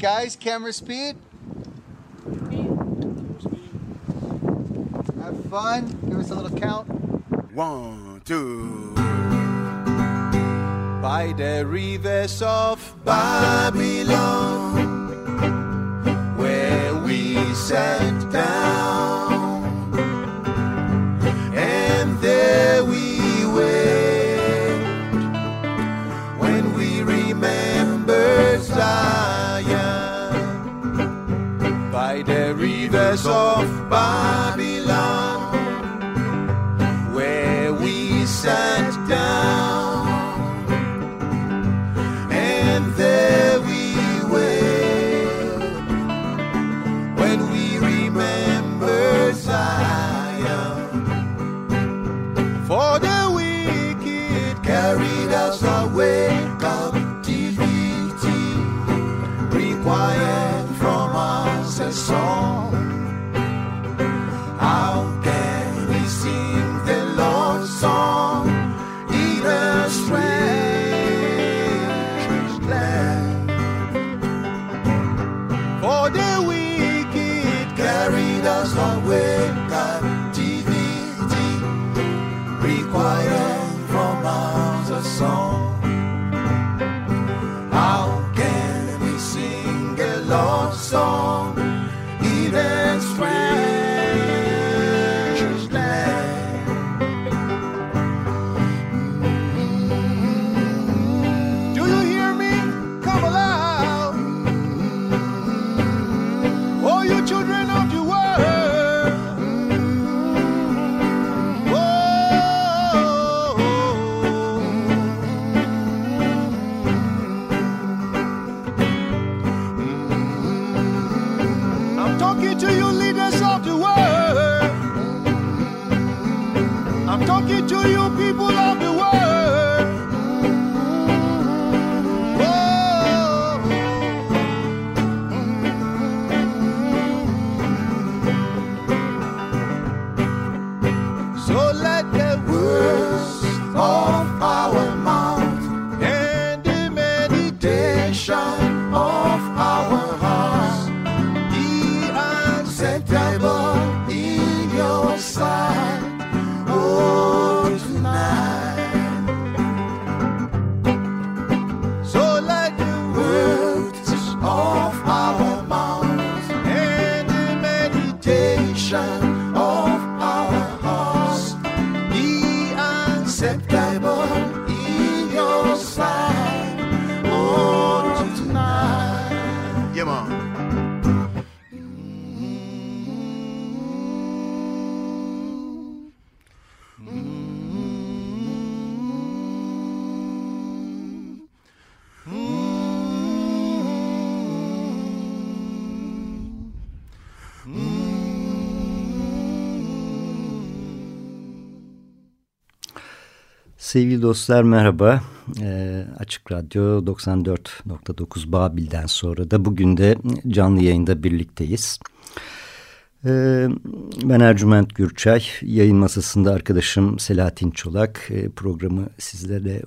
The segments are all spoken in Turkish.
guys, camera speed. Have fun. Give us a little count. One, two. By the rivers of Babylon, where we sat rivers of Sevgili dostlar merhaba. Ee, Açık Radyo 94.9 Babil'den sonra da bugün de canlı yayında birlikteyiz. Ee, ben Ercüment Gürçay, yayın masasında arkadaşım Selahattin Çolak e, programı sizlere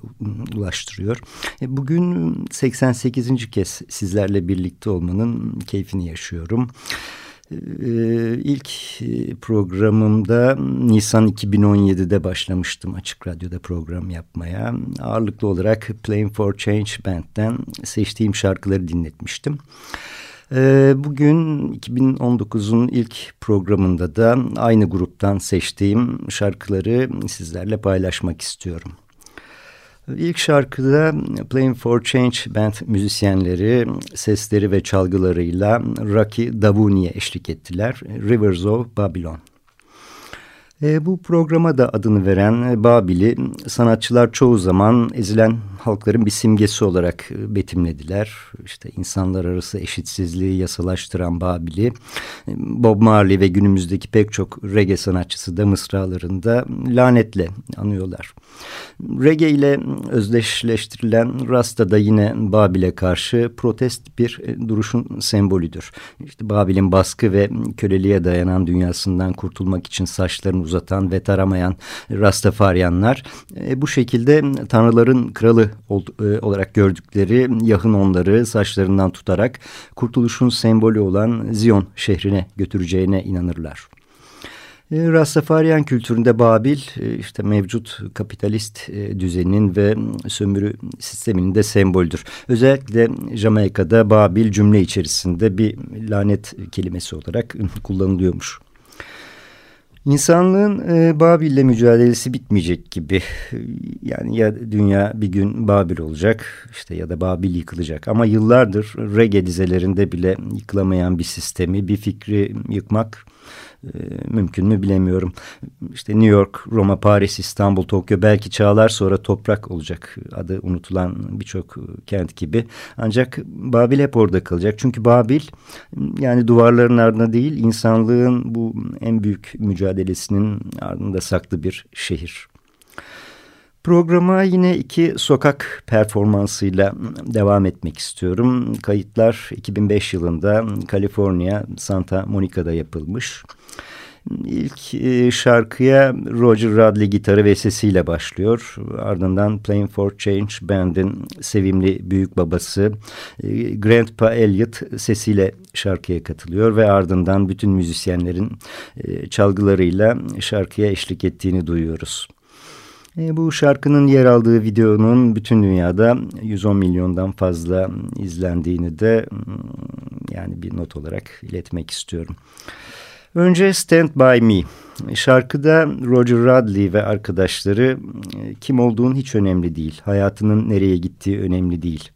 ulaştırıyor. E, bugün 88. kez sizlerle birlikte olmanın keyfini yaşıyorum. Ee, ilk e, programımda Nisan 2017'de başlamıştım Açık Radyo'da program yapmaya. Ağırlıklı olarak Playing for Change Band'den seçtiğim şarkıları dinletmiştim. Ee, bugün 2019'un ilk programında da aynı gruptan seçtiğim şarkıları sizlerle paylaşmak istiyorum. İlk şarkıda Playing for Change Band müzisyenleri sesleri ve çalgılarıyla Rocky Davuni'ye eşlik ettiler. Rivers of Babylon. E, bu programa da adını veren e, Babil'i sanatçılar çoğu zaman ezilen halkların bir simgesi olarak e, betimlediler. İşte insanlar arası eşitsizliği yasalaştıran Babil'i e, Bob Marley ve günümüzdeki pek çok reggae sanatçısı da mısralarında lanetle anıyorlar. Reggae ile özdeşleştirilen Rasta da yine Babil'e karşı protest bir duruşun sembolüdür. İşte Babil'in baskı ve köleliğe dayanan dünyasından kurtulmak için saçlarını uzatan ve taramayan Rastafaryanlar e, bu şekilde tanrıların kralı ol, e, olarak gördükleri Yahın onları saçlarından tutarak kurtuluşun sembolü olan Zion şehrine götüreceğine inanırlar. E, Rastafarian kültüründe Babil e, işte mevcut kapitalist e, düzeninin ve sömürü sisteminin de semboldür. Özellikle Jamaika'da Babil cümle içerisinde bir lanet kelimesi olarak kullanılıyormuş. İnsanlığın e, Babil'le mücadelesi bitmeyecek gibi. Yani ya dünya bir gün Babil olacak işte ya da Babil yıkılacak. Ama yıllardır reggae dizelerinde bile yıkılamayan bir sistemi, bir fikri yıkmak ee, mümkün mü bilemiyorum. İşte New York, Roma, Paris, İstanbul, Tokyo belki çağlar sonra toprak olacak. Adı unutulan birçok kent gibi. Ancak Babil hep orada kalacak. Çünkü Babil yani duvarların ardında değil insanlığın bu en büyük mücadelesinin ardında saklı bir şehir. Programa yine iki sokak performansıyla devam etmek istiyorum. Kayıtlar 2005 yılında Kaliforniya, Santa Monica'da yapılmış. İlk e, şarkıya Roger Radley gitarı ve sesiyle başlıyor. Ardından Playing for Change Band'in sevimli büyük babası e, Grandpa Elliot sesiyle şarkıya katılıyor ve ardından bütün müzisyenlerin e, çalgılarıyla şarkıya eşlik ettiğini duyuyoruz. Bu şarkının yer aldığı videonun bütün dünyada 110 milyondan fazla izlendiğini de hmm, yani bir not olarak iletmek istiyorum. Önce Stand By Me. Şarkıda Roger Radley ve arkadaşları e, kim olduğun hiç önemli değil. Hayatının nereye gittiği önemli değil.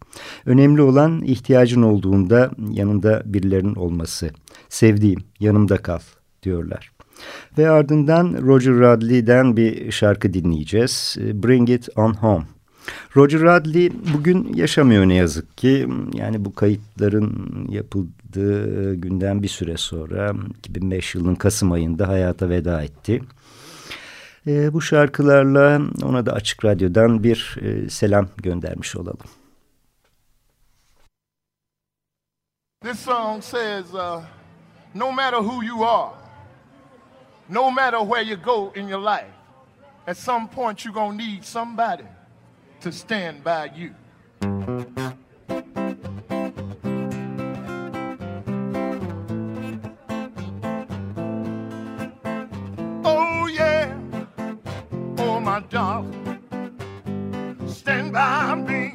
Önemli olan ihtiyacın olduğunda yanında birilerinin olması. Sevdiğim, yanımda kal diyorlar. Ve ardından Roger Radley'den bir şarkı dinleyeceğiz. Bring It On Home. Roger Radley bugün yaşamıyor ne yazık ki. Yani bu kayıtların yapıldığı günden bir süre sonra 2005 yılının Kasım ayında hayata veda etti. E, bu şarkılarla ona da Açık Radyo'dan bir e, selam göndermiş olalım. This song says, uh, no matter who you are, no matter where you go in your life, at some point you're going need somebody to stand by you. Oh, yeah. Oh, my darling. Stand by me.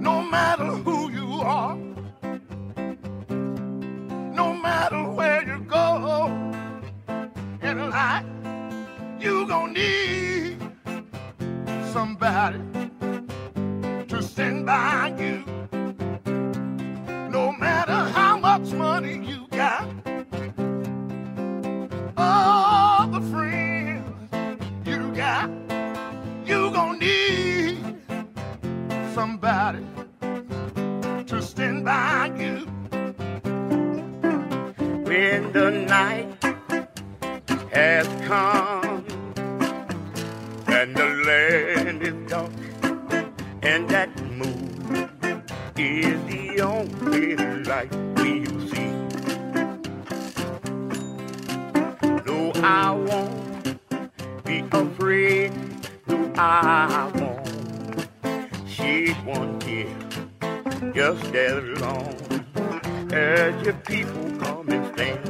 No matter who you are. No matter where you go in life, you gonna need somebody to stand by you. No matter how much money you got, all the friends you got, you gonna need somebody to stand by you. When the night has come I won't. She won't care just as long as your people come and stand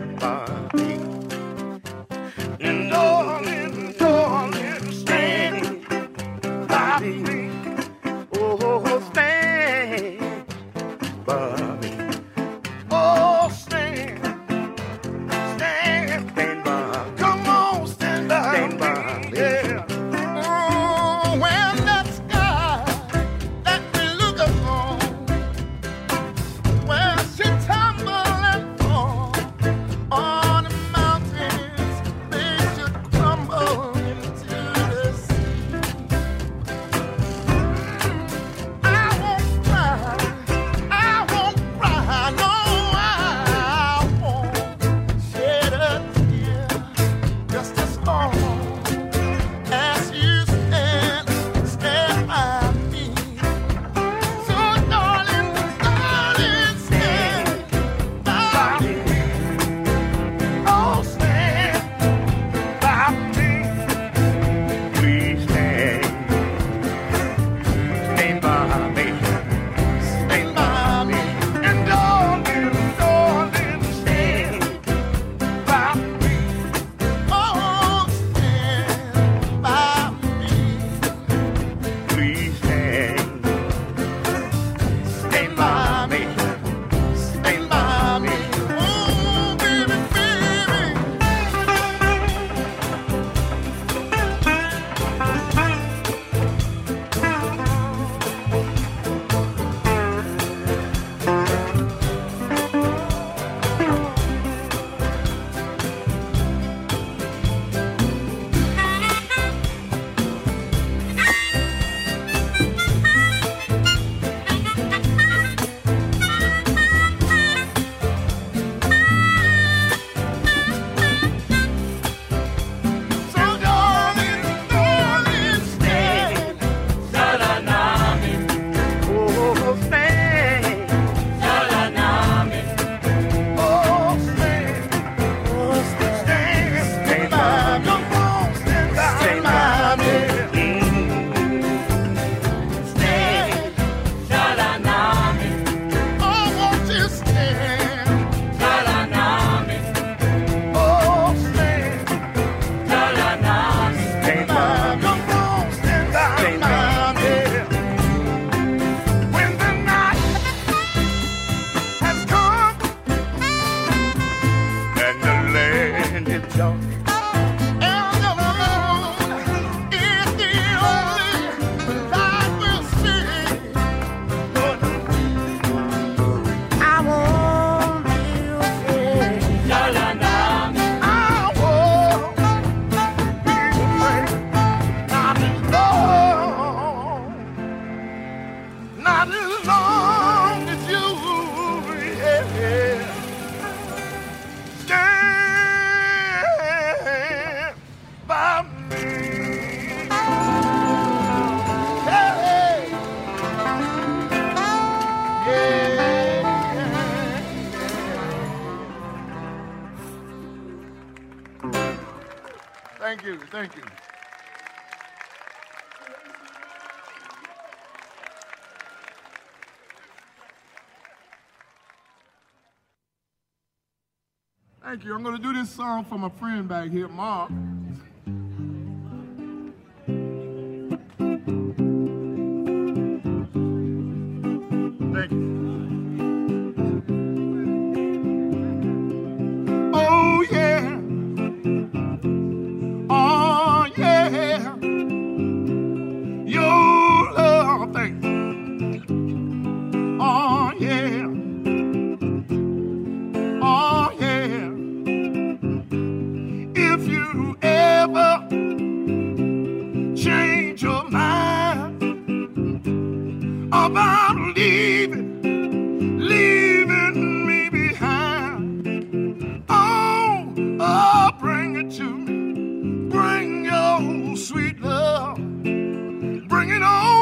you. I'm to do this song for my friend back here, Mark.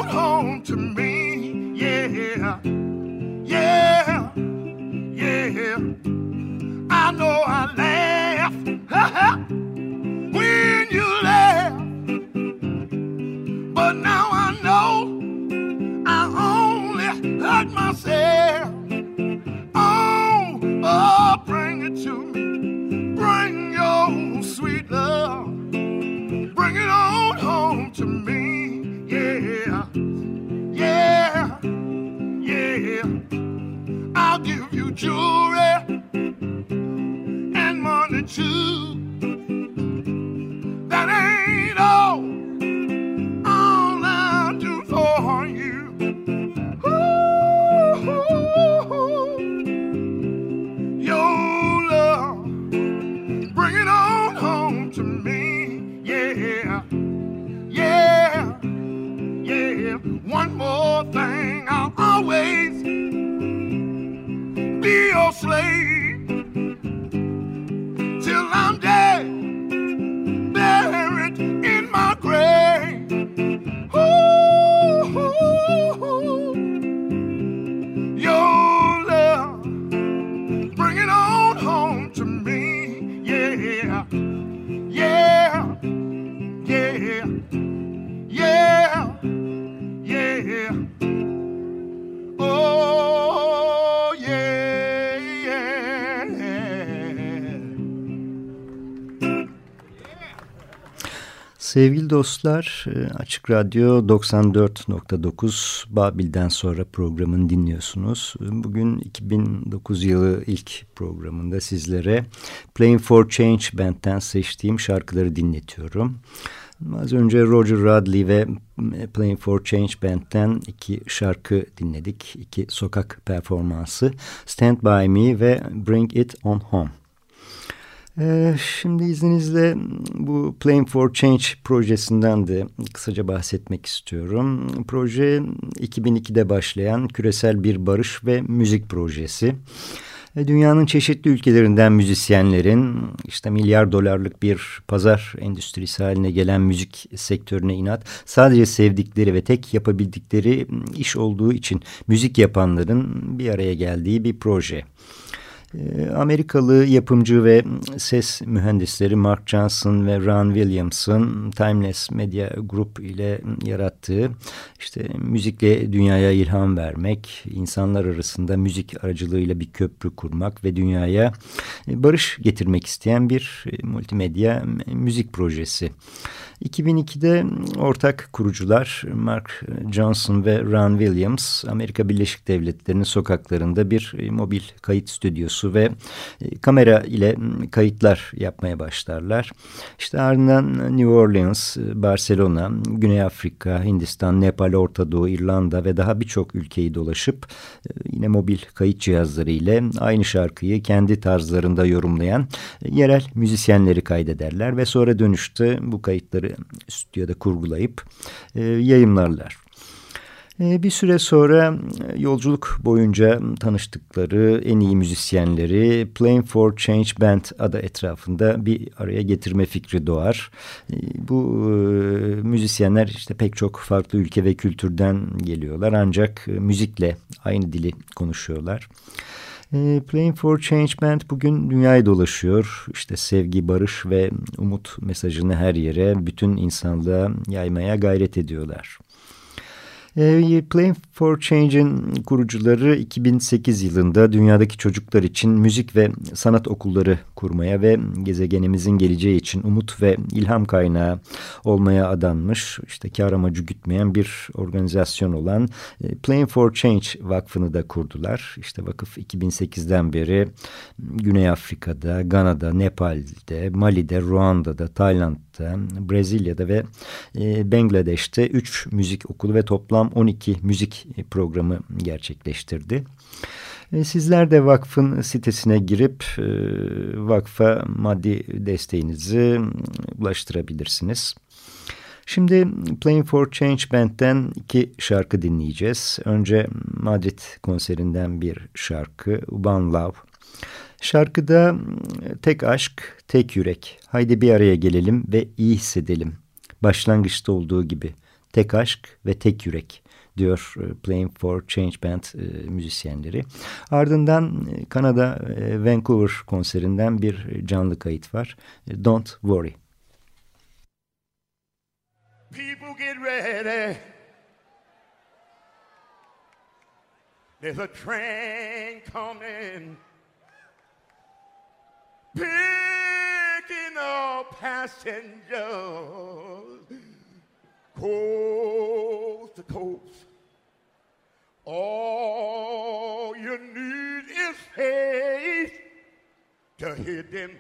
home to me. Sevgili dostlar, e, Açık Radyo 94.9 Babil'den sonra programını dinliyorsunuz. Bugün 2009 yılı ilk programında sizlere Playing for Change Band'den seçtiğim şarkıları dinletiyorum. Az önce Roger Radley ve Playing for Change Band'den iki şarkı dinledik. İki sokak performansı Stand By Me ve Bring It On Home. Ee, şimdi izninizle bu Playing for Change projesinden de kısaca bahsetmek istiyorum. Proje 2002'de başlayan küresel bir barış ve müzik projesi. Ee, dünyanın çeşitli ülkelerinden müzisyenlerin işte milyar dolarlık bir pazar endüstrisi haline gelen müzik sektörüne inat sadece sevdikleri ve tek yapabildikleri iş olduğu için müzik yapanların bir araya geldiği bir proje. Ee, Amerikalı yapımcı ve ses mühendisleri Mark Johnson ve Ron Williams'ın Timeless Media Group ile yarattığı işte müzikle dünyaya ilham vermek, insanlar arasında müzik aracılığıyla bir köprü kurmak ve dünyaya barış getirmek isteyen bir multimedya müzik projesi. 2002'de ortak kurucular Mark Johnson ve Ron Williams Amerika Birleşik Devletleri'nin sokaklarında bir mobil kayıt stüdyosu ve e, kamera ile kayıtlar yapmaya başlarlar. İşte ardından New Orleans, Barcelona, Güney Afrika, Hindistan, Nepal, Orta Doğu, İrlanda ve daha birçok ülkeyi dolaşıp e, yine mobil kayıt cihazları ile aynı şarkıyı kendi tarzlarında yorumlayan e, yerel müzisyenleri kaydederler ve sonra dönüşte bu kayıtları stüdyoda kurgulayıp e, yayınlarlar. E, bir süre sonra e, yolculuk boyunca tanıştıkları en iyi müzisyenleri Playing for Change Band adı etrafında bir araya getirme fikri doğar. E, bu müzisyenler işte pek çok farklı ülke ve kültürden geliyorlar ancak müzikle aynı dili konuşuyorlar. Playing for Change Band bugün dünyayı dolaşıyor. İşte sevgi, barış ve umut mesajını her yere, bütün insanlığa yaymaya gayret ediyorlar. E, Playing for Change'in kurucuları 2008 yılında dünyadaki çocuklar için müzik ve sanat okulları kurmaya ve gezegenimizin geleceği için umut ve ilham kaynağı olmaya adanmış, işte kar amacı gütmeyen bir organizasyon olan e, Playing for Change Vakfı'nı da kurdular. İşte vakıf 2008'den beri Güney Afrika'da, Gana'da, Nepal'de, Mali'de, Ruanda'da, Tayland'da, Brezilya'da ve e, Bangladeş'te 3 müzik okulu ve toplam 12 müzik programı gerçekleştirdi. E, sizler de vakfın sitesine girip e, vakfa maddi desteğinizi ulaştırabilirsiniz. Şimdi Playing for Change Band'den iki şarkı dinleyeceğiz. Önce Madrid konserinden bir şarkı One Love. Şarkıda tek aşk, tek yürek. Haydi bir araya gelelim ve iyi hissedelim. Başlangıçta olduğu gibi tek aşk ve tek yürek diyor e, Playing for Change Band e, müzisyenleri. Ardından e, Kanada e, Vancouver konserinden bir canlı kayıt var. E, Don't Worry. People get ready. There's a train coming. Picking up passengers. Coast to coast. All you need is faith to hear them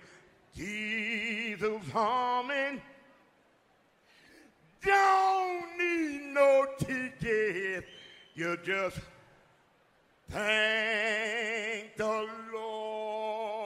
Jesus humming. Don't need no ticket. You just thank the Lord.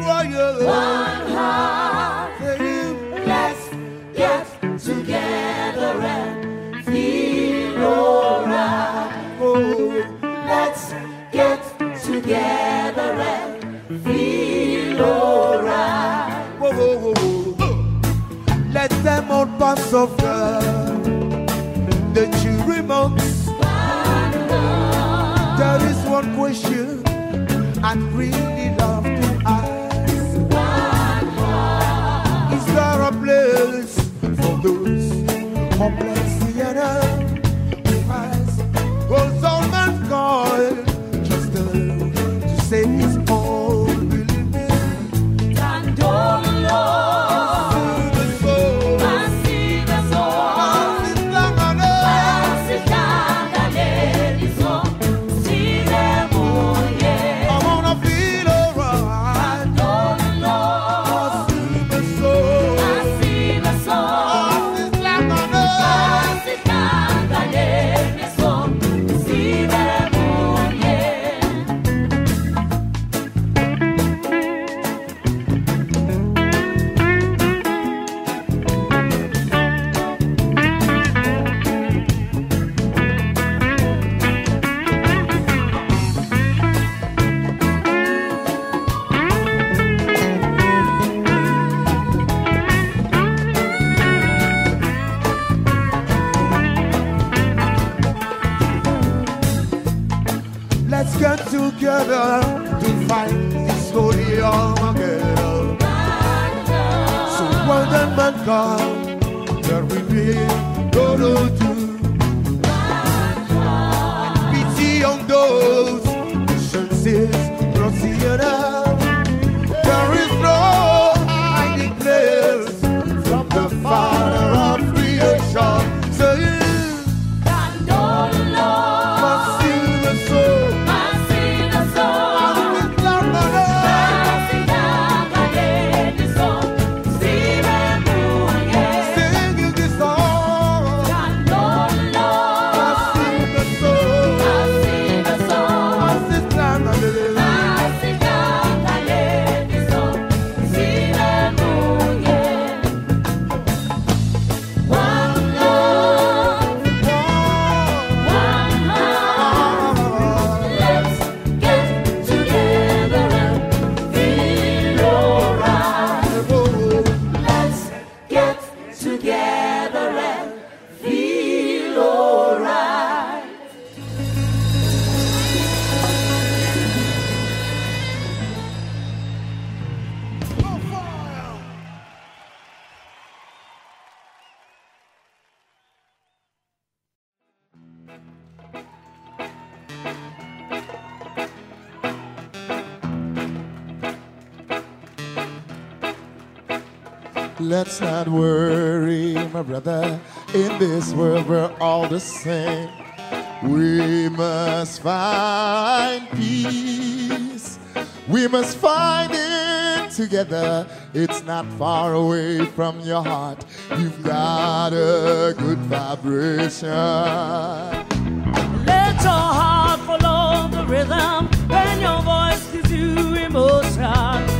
One heart. Let's get together and feel alright. Let's get together and feel alright. Let them all pass over the cheery. There is one question and reason. There will be no do. Pity on those enough. There this world, we're all the same. We must find peace. We must find it together. It's not far away from your heart. You've got a good vibration. Let your heart follow the rhythm when your voice gives you emotion.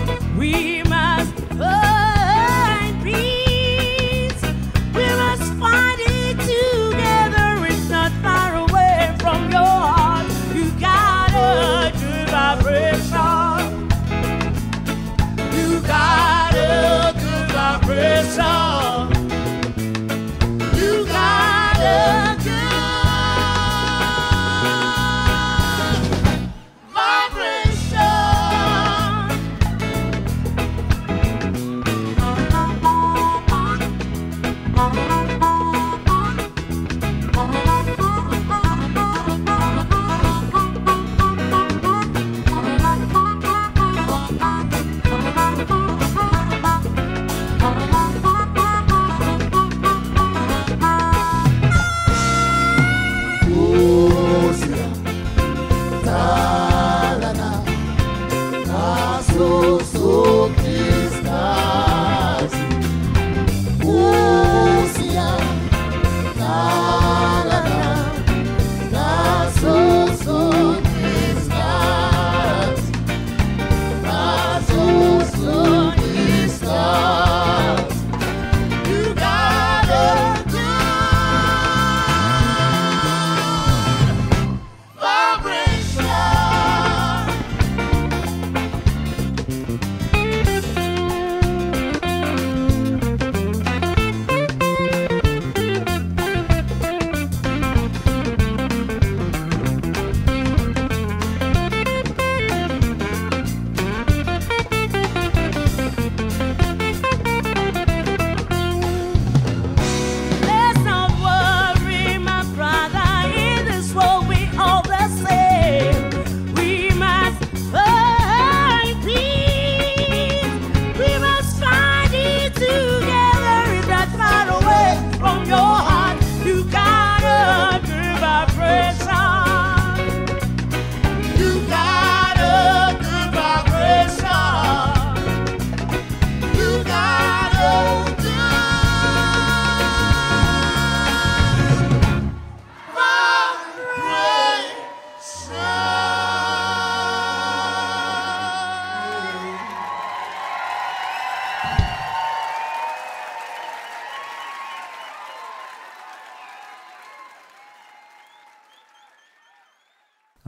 Vibration. You got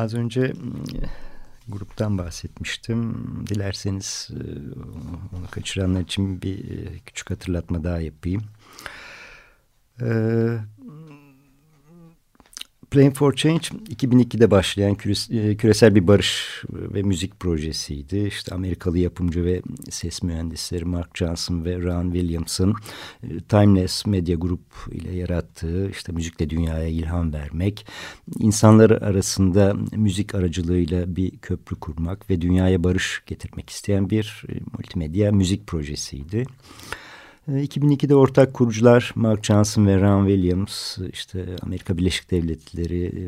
Az önce gruptan bahsetmiştim. Dilerseniz e, onu kaçıranlar için bir e, küçük hatırlatma daha yapayım. Playing for Change 2002'de başlayan e, küresel bir barış ve müzik projesiydi. İşte Amerikalı yapımcı ve ses mühendisleri Mark Johnson ve Ron Williamson e, Timeless Media Group ile yarattığı işte müzikle dünyaya ilham vermek, insanlar arasında müzik aracılığıyla bir köprü kurmak ve dünyaya barış getirmek isteyen bir e, multimedya müzik projesiydi. 2002'de ee, ortak kurucular Mark Johnson ve Ron Williams işte Amerika Birleşik Devletleri e,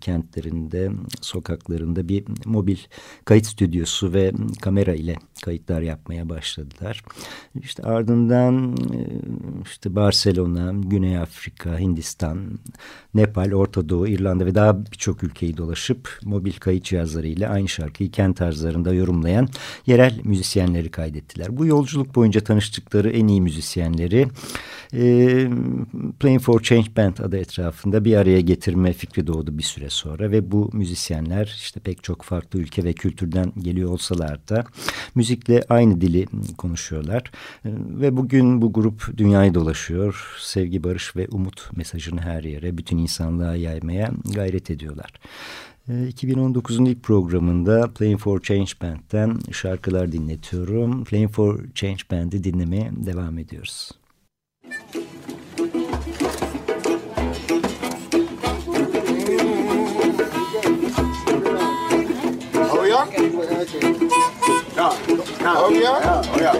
kentlerinde, sokaklarında bir mobil kayıt stüdyosu ve kamera ile kayıtlar yapmaya başladılar. İşte ardından e, işte Barcelona, Güney Afrika, Hindistan, Nepal, Orta Doğu, İrlanda ve daha birçok ülkeyi dolaşıp mobil kayıt cihazlarıyla aynı şarkıyı kent tarzlarında yorumlayan yerel müzisyenleri kaydettiler. Bu yolculuk boyunca tanıştıkları en iyi müzisyenleri e, Playing for Change Band adı etrafında bir araya getirme fikri doğdu bir süre sonra ve bu müzisyenler işte pek çok farklı ülke ve kültürden geliyor olsalar da müzikle aynı dili konuşuyorlar e, ve bugün bu grup dünyayı dolaşıyor sevgi barış ve umut mesajını her yere bütün insanlığa yaymaya gayret ediyorlar. 2019'un e, ilk programında Playing for Change Band'den şarkılar dinletiyorum. Playing for Change Band'i dinlemeye devam ediyoruz. Oh No. Oh, yeah? No, oh, yeah.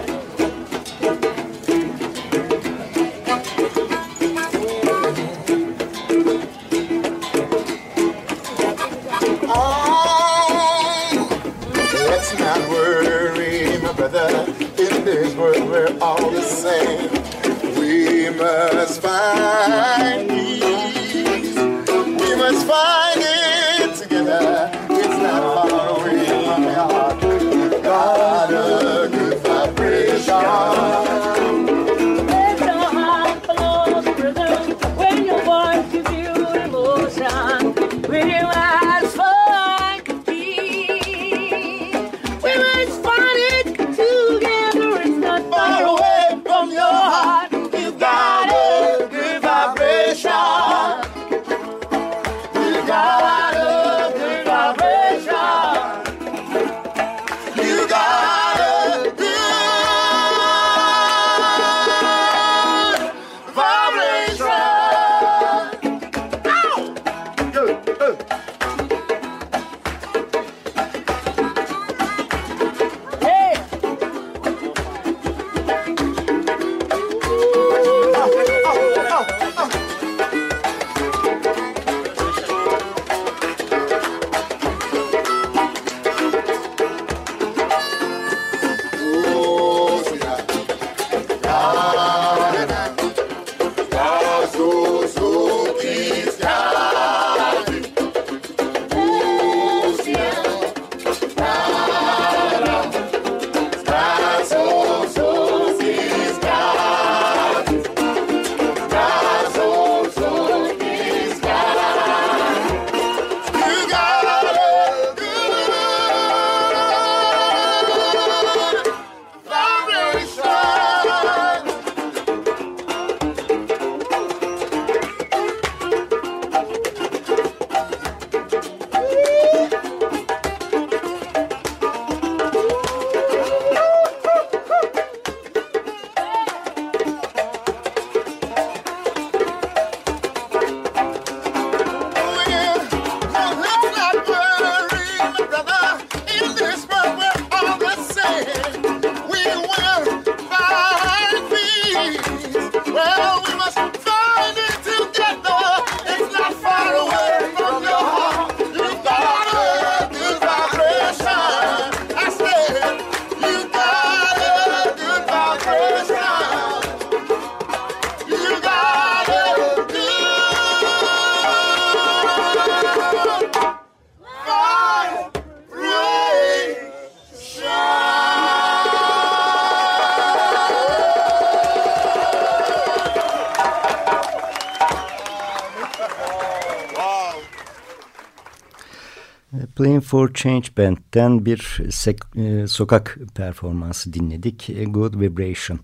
Oh, let's not worry, my brother. In this world, we're all the same. We must find peace. We must find. For Change Band'den bir e, sokak performansı dinledik. Good Vibration.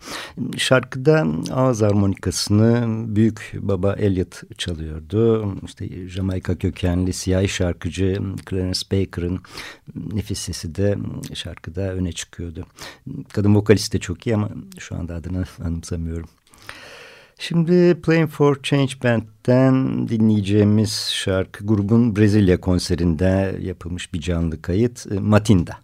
Şarkıda ağız harmonikasını büyük baba Elliot çalıyordu. İşte Jamaika kökenli siyah şarkıcı Clarence Baker'ın nefis sesi de şarkıda öne çıkıyordu. Kadın vokalist de çok iyi ama şu anda adını anımsamıyorum. Şimdi Playing for Change Band'den dinleyeceğimiz şarkı grubun Brezilya konserinde yapılmış bir canlı kayıt e, Matinda.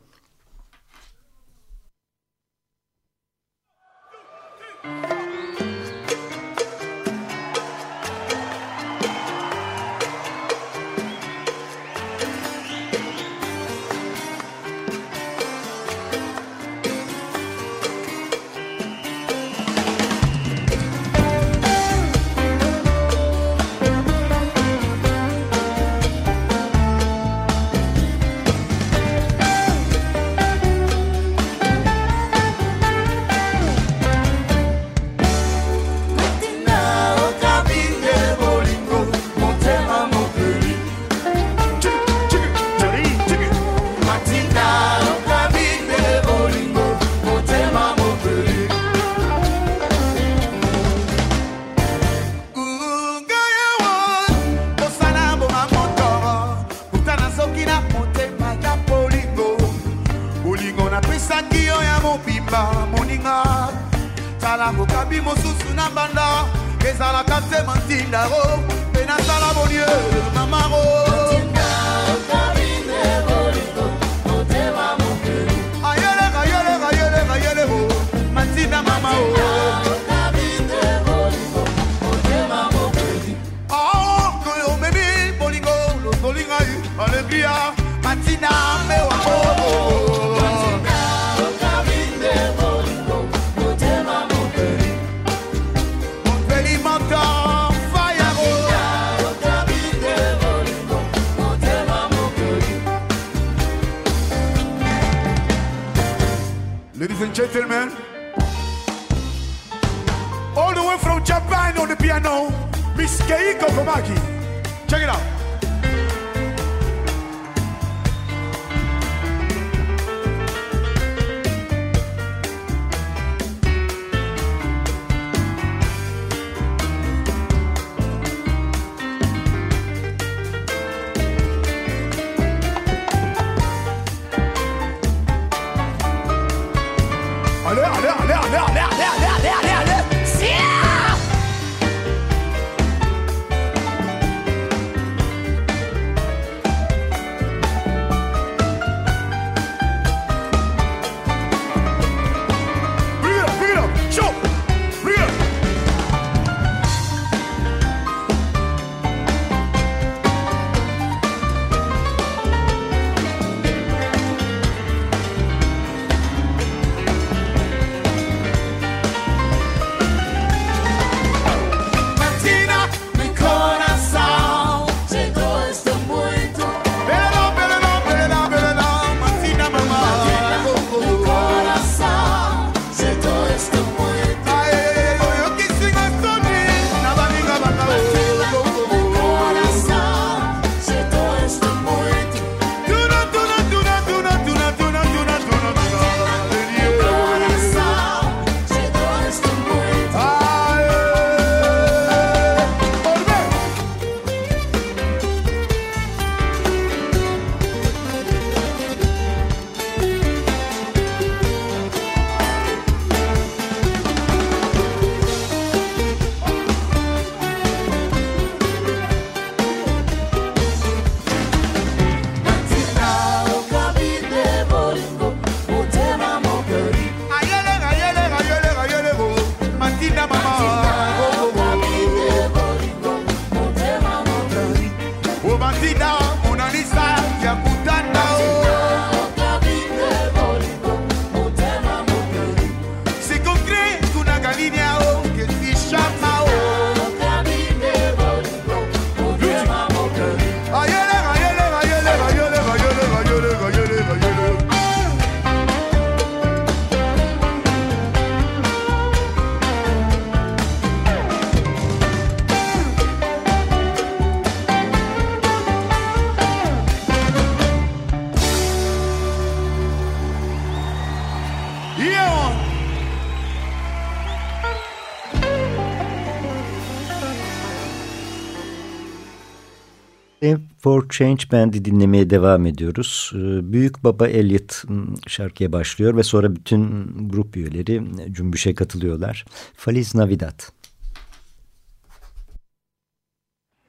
Change Band'i dinlemeye devam ediyoruz. Ee, Büyük Baba Elliot şarkıya başlıyor ve sonra bütün grup üyeleri cümbüşe katılıyorlar. Feliz Navidad.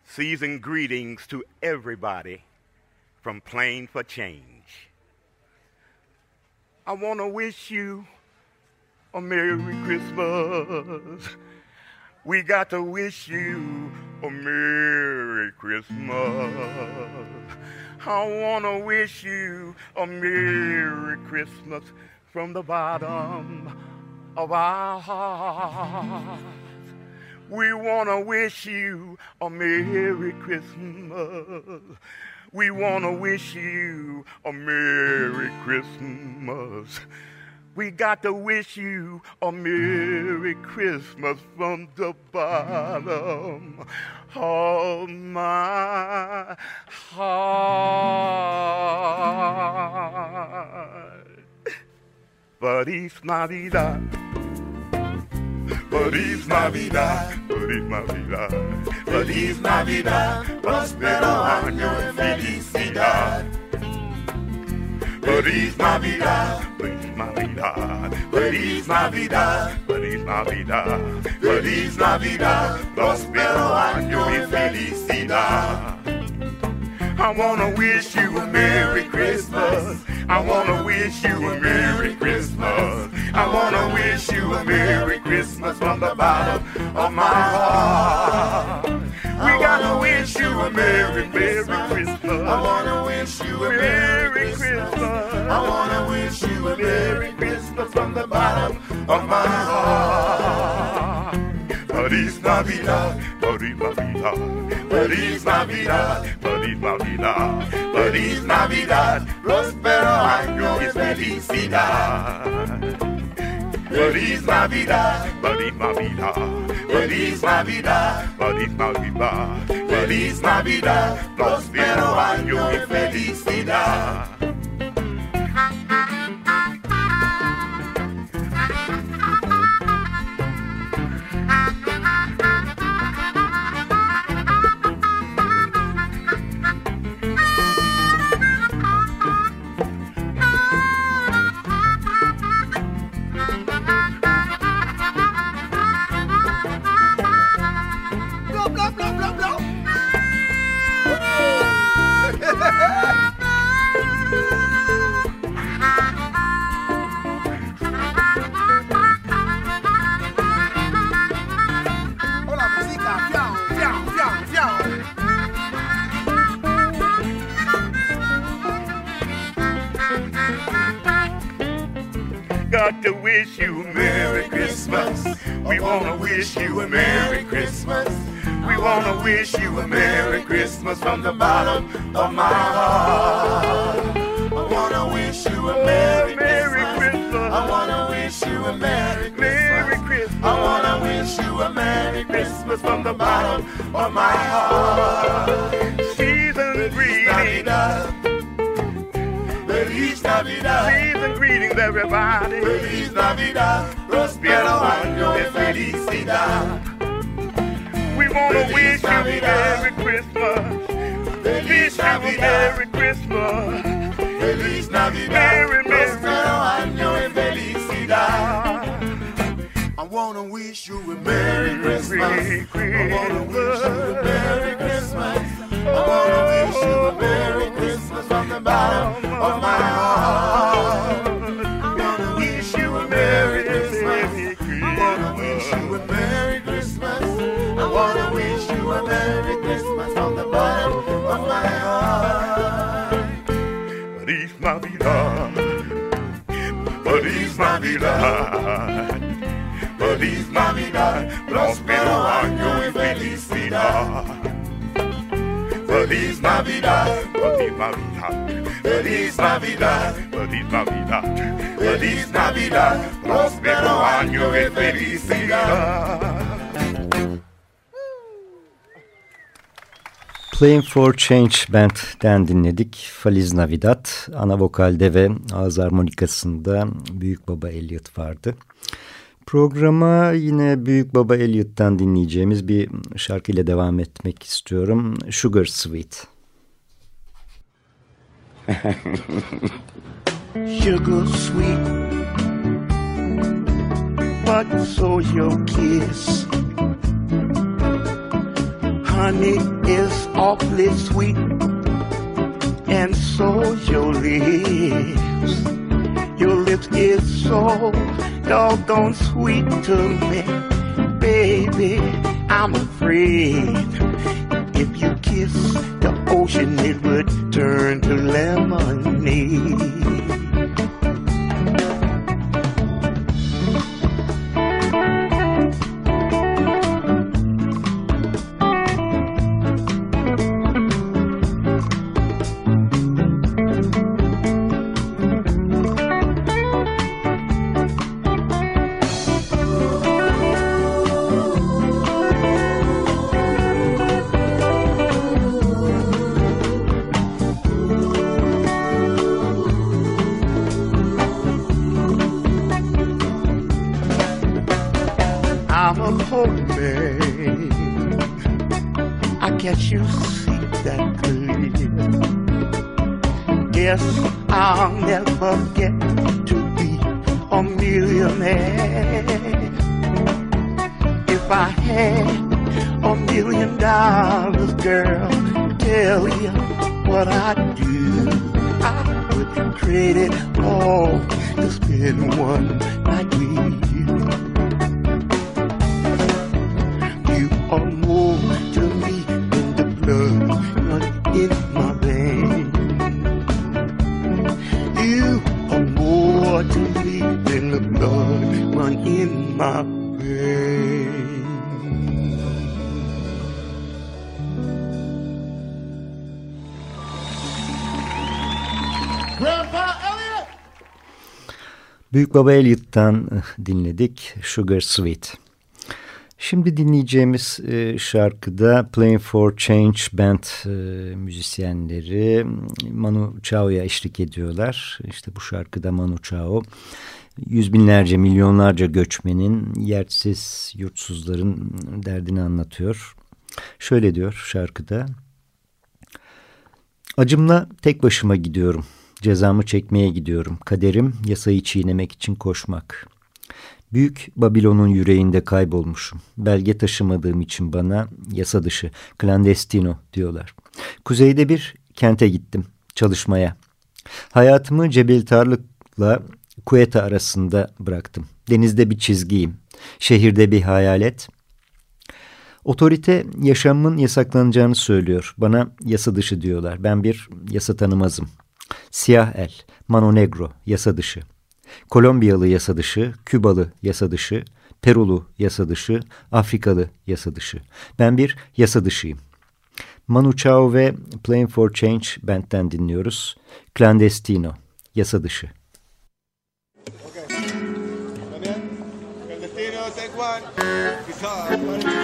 Season greetings to everybody from Plain for Change. I want to wish you a Merry Christmas. We got to wish you a Merry Christmas. I want to wish you a Merry Christmas from the bottom of our hearts. We want to wish you a Merry Christmas. We want to wish you a Merry Christmas. We got to wish you a Merry Christmas from the bottom of my heart. Feliz Navidad. Feliz Navidad, Feliz Navidad, Feliz Navidad, próspero año y felicidad. Feliz Navidad, Feliz Navidad, Feliz Navidad, Feliz Navidad, Feliz Navidad, próspero año y felicidad. I wanna wish you a Merry Christmas. I wanna wish you a Merry Christmas. I wanna wish you a Merry Christmas from the bottom of my heart. We gotta wish you a Merry, Merry Christmas. I wanna wish you a Merry Christmas. I wanna wish you a Merry Christmas from the bottom of my heart. Feliz Navidad, Feliz Navidad, Feliz Navidad, Feliz Navidad, Feliz Navidad, próspero año y felicidad. Feliz Navidad, Feliz Navidad, Feliz Navidad, Feliz Navidad, Feliz Navidad, próspero año y felicidad. We wanna wish you a Merry Christmas. We wanna wish you a Merry Christmas from the bottom of my heart. I wanna wish you a Merry, Merry Christmas. I wanna wish you a Merry Christmas. Merry Christmas. I wanna wish you a Merry Christmas from the bottom of my heart. Season greetings. Feliz Navidad. Season greetings, everybody. Feliz Navidad. Prospero año y felicidad. We wanna wish you a Merry Christmas. Feliz Navidad. Merry Christmas. Feliz Navidad. Merry, Prospero año y felicidad. I wanna wish you a Merry Christmas. I wanna wish you a Merry Christmas. I wanna wish you a Merry Christmas from the bottom of my heart. I wanna wish you a Merry Christmas. I wanna wish you a Merry Christmas. I wanna wish you a Merry Christmas from the bottom of my heart. Feliz Navidad. Feliz Navidad. Feliz Navidad, próspero año y felicidad. Feliz Navidad, Feliz Navidad, Feliz Navidad, Feliz Navidad, Feliz Navidad, próspero año y felicidad. Playing for Change Band'den dinledik. Feliz Navidad. Ana vokalde ve ağız harmonikasında Büyük Baba Elliot vardı. Programa yine Büyük Baba Elliot'tan dinleyeceğimiz bir şarkıyla devam etmek istiyorum. Sugar Sweet. Sugar sweet, but so your kiss. Honey is awfully sweet, and so your lips. Lips is so doggone sweet to me, baby. I'm afraid if you kiss the ocean, it would turn to lemonade. Guess I'll never get to be a millionaire. If I had a million dollars, girl, tell you what I'd do. I would trade it all to spend one Büyük Baba Elliot'tan eh, dinledik Sugar Sweet. Şimdi dinleyeceğimiz e, şarkıda Playing for Change Band e, müzisyenleri Manu Chao'ya eşlik ediyorlar. İşte bu şarkıda Manu Chao yüz binlerce milyonlarca göçmenin yersiz yurtsuzların derdini anlatıyor. Şöyle diyor şarkıda. Acımla tek başıma gidiyorum. Cezamı çekmeye gidiyorum. Kaderim yasayı çiğnemek için koşmak. Büyük Babilon'un yüreğinde kaybolmuşum. Belge taşımadığım için bana yasa dışı, clandestino diyorlar. Kuzeyde bir kente gittim çalışmaya. Hayatımı Cebeltarlık'la Kueta arasında bıraktım. Denizde bir çizgiyim. Şehirde bir hayalet. Otorite yaşamımın yasaklanacağını söylüyor. Bana yasa dışı diyorlar. Ben bir yasa tanımazım. Siyah el, mano negro, yasa dışı. Kolombiyalı yasa dışı, Kübalı yasa dışı, Perulu yasa dışı, Afrikalı yasa dışı. Ben bir yasa dışıyım. Manu Chao ve Playing for Change band'den dinliyoruz. Clandestino, yasa dışı. Guitar.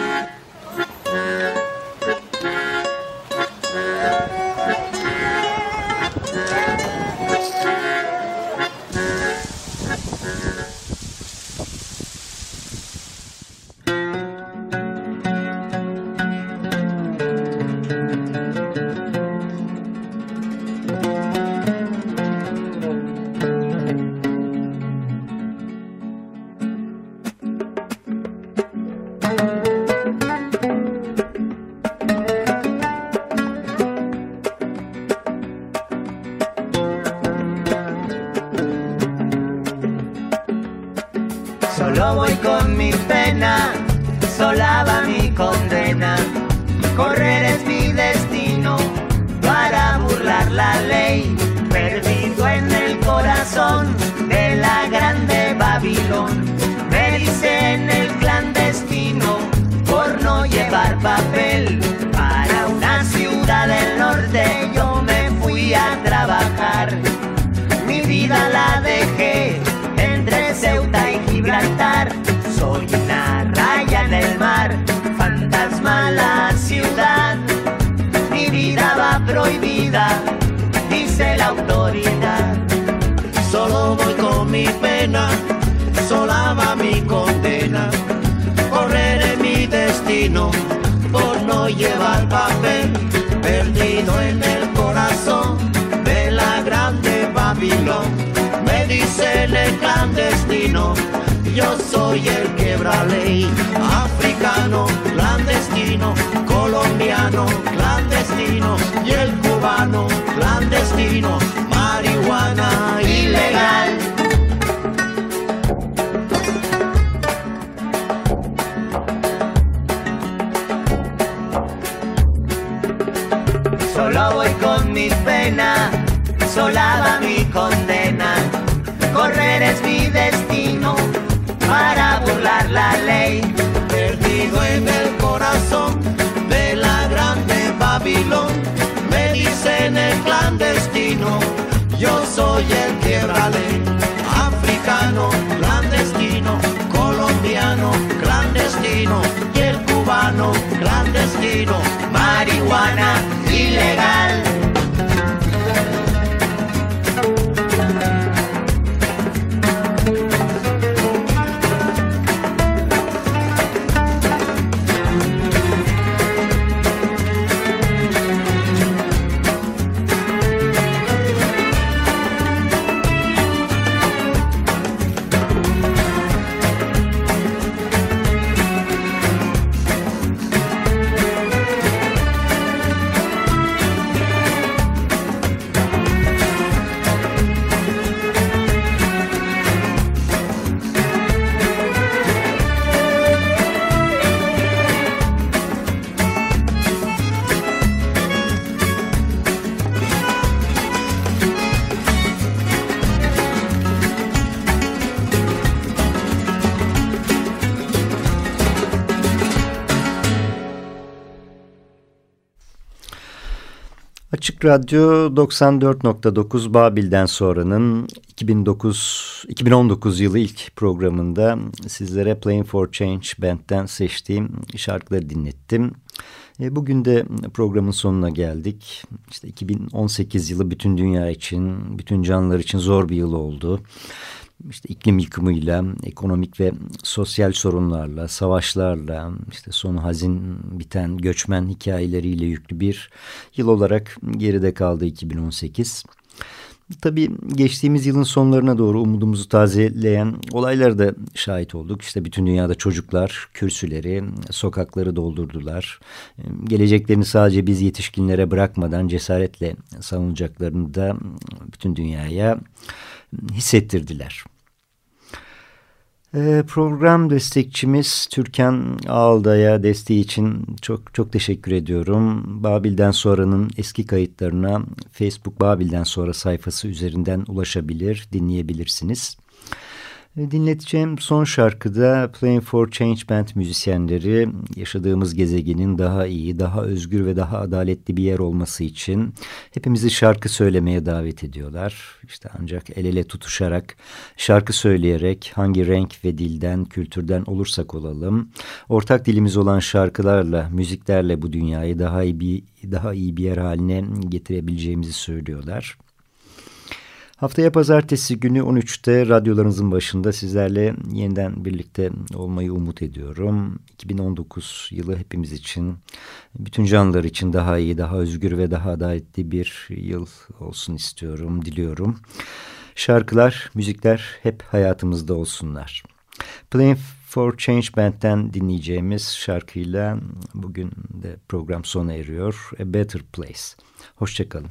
Solo voy con mi pena, solava mi condena. Correré mi destino por no llevar papel, perdido en el corazón de la grande Babilón. Me dicen el clandestino, yo soy el quebraley, africano, clandestino, colombiano, clandestino y el cubano, clandestino. Con mis penas, solada mi condena. Correr es mi destino para burlar la ley. Perdido en el corazón de la grande Babilón, me dicen el clandestino. Yo soy el quiebra ley, africano, clandestino, colombiano, clandestino y el cubano, clandestino, marihuana ilegal. Radyo 94.9 Babil'den sonranın 2009 2019 yılı ilk programında sizlere Playing for Change Band'den seçtiğim şarkıları dinlettim. E, bugün de programın sonuna geldik. İşte 2018 yılı bütün dünya için, bütün canlılar için zor bir yıl oldu işte iklim yıkımıyla, ekonomik ve sosyal sorunlarla, savaşlarla, işte sonu hazin biten göçmen hikayeleriyle yüklü bir yıl olarak geride kaldı 2018. Tabii geçtiğimiz yılın sonlarına doğru umudumuzu tazeleyen olaylara da şahit olduk. İşte bütün dünyada çocuklar kürsüleri, sokakları doldurdular. Geleceklerini sadece biz yetişkinlere bırakmadan cesaretle savunacaklarını da bütün dünyaya hissettirdiler. Ee, program destekçimiz Türkan Ağalda'ya desteği için çok çok teşekkür ediyorum. Babil'den sonranın eski kayıtlarına Facebook Babil'den sonra sayfası üzerinden ulaşabilir, dinleyebilirsiniz. Dinleteceğim son şarkıda Playing for Change Band müzisyenleri yaşadığımız gezegenin daha iyi, daha özgür ve daha adaletli bir yer olması için hepimizi şarkı söylemeye davet ediyorlar. İşte ancak el ele tutuşarak, şarkı söyleyerek hangi renk ve dilden, kültürden olursak olalım, ortak dilimiz olan şarkılarla, müziklerle bu dünyayı daha iyi bir, daha iyi bir yer haline getirebileceğimizi söylüyorlar. Haftaya pazartesi günü 13'te radyolarınızın başında sizlerle yeniden birlikte olmayı umut ediyorum. 2019 yılı hepimiz için, bütün canlılar için daha iyi, daha özgür ve daha adaletli bir yıl olsun istiyorum, diliyorum. Şarkılar, müzikler hep hayatımızda olsunlar. Playing for Change Band'den dinleyeceğimiz şarkıyla bugün de program sona eriyor. A Better Place. Hoşçakalın.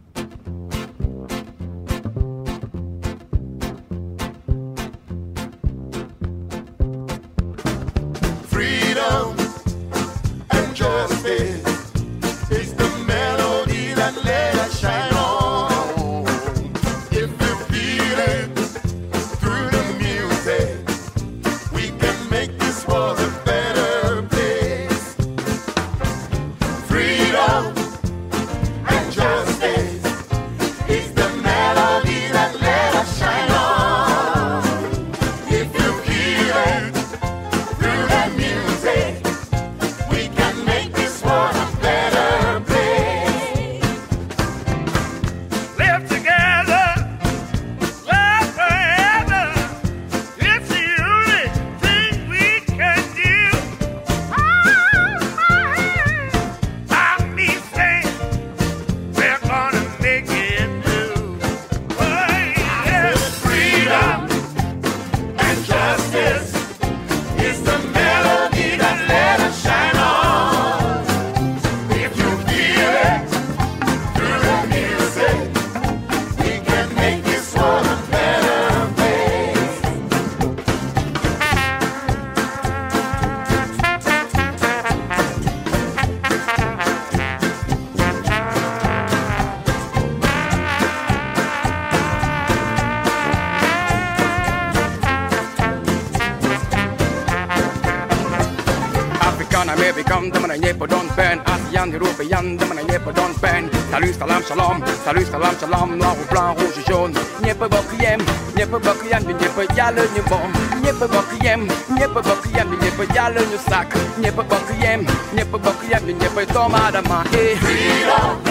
larmes noires ou blanc, rouge et jaune. Ñëpp bokk yem, ñëpp bokk yem, ñu ñëpp jàll ñu moom. Ñëpp bokk yem, ñëpp bokk yem, ñu ñëpp jàll ñu sàkk. Ñëpp bokk yem, ñëpp bokk yem, ñu ñëpp doom aadama. Freedom.